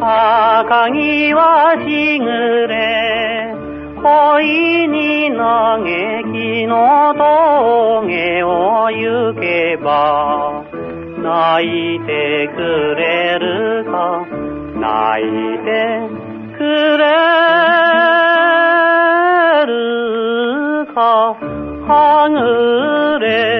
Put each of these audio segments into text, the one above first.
赤城はしぐれ恋に嘆きの峠を行けば泣いてくれるか泣いてくれるかはぐれ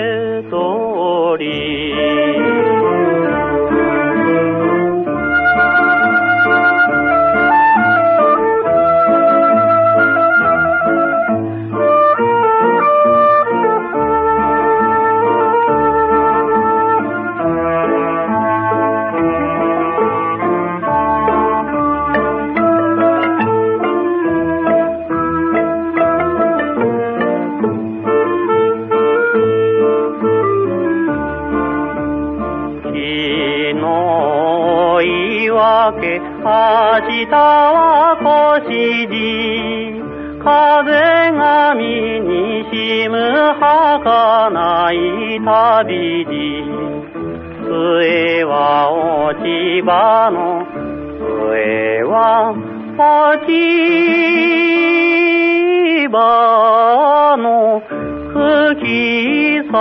鳥け明日は腰に風が身にしむ儚い旅に杖は落ち葉の杖は落ち葉の吹きさ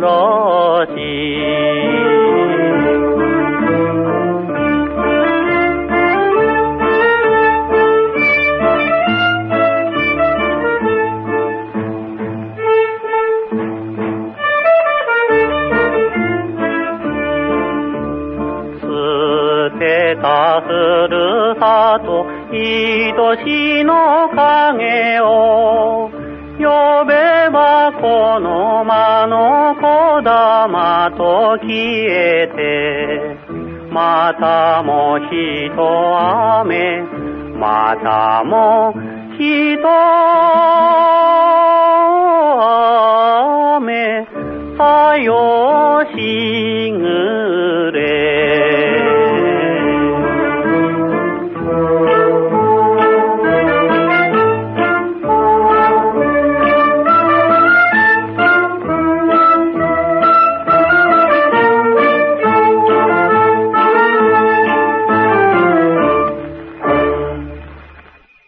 らし。たふるさと愛しの影を。呼べばこの間のこだまと消えてまたもひと雨またもひと雨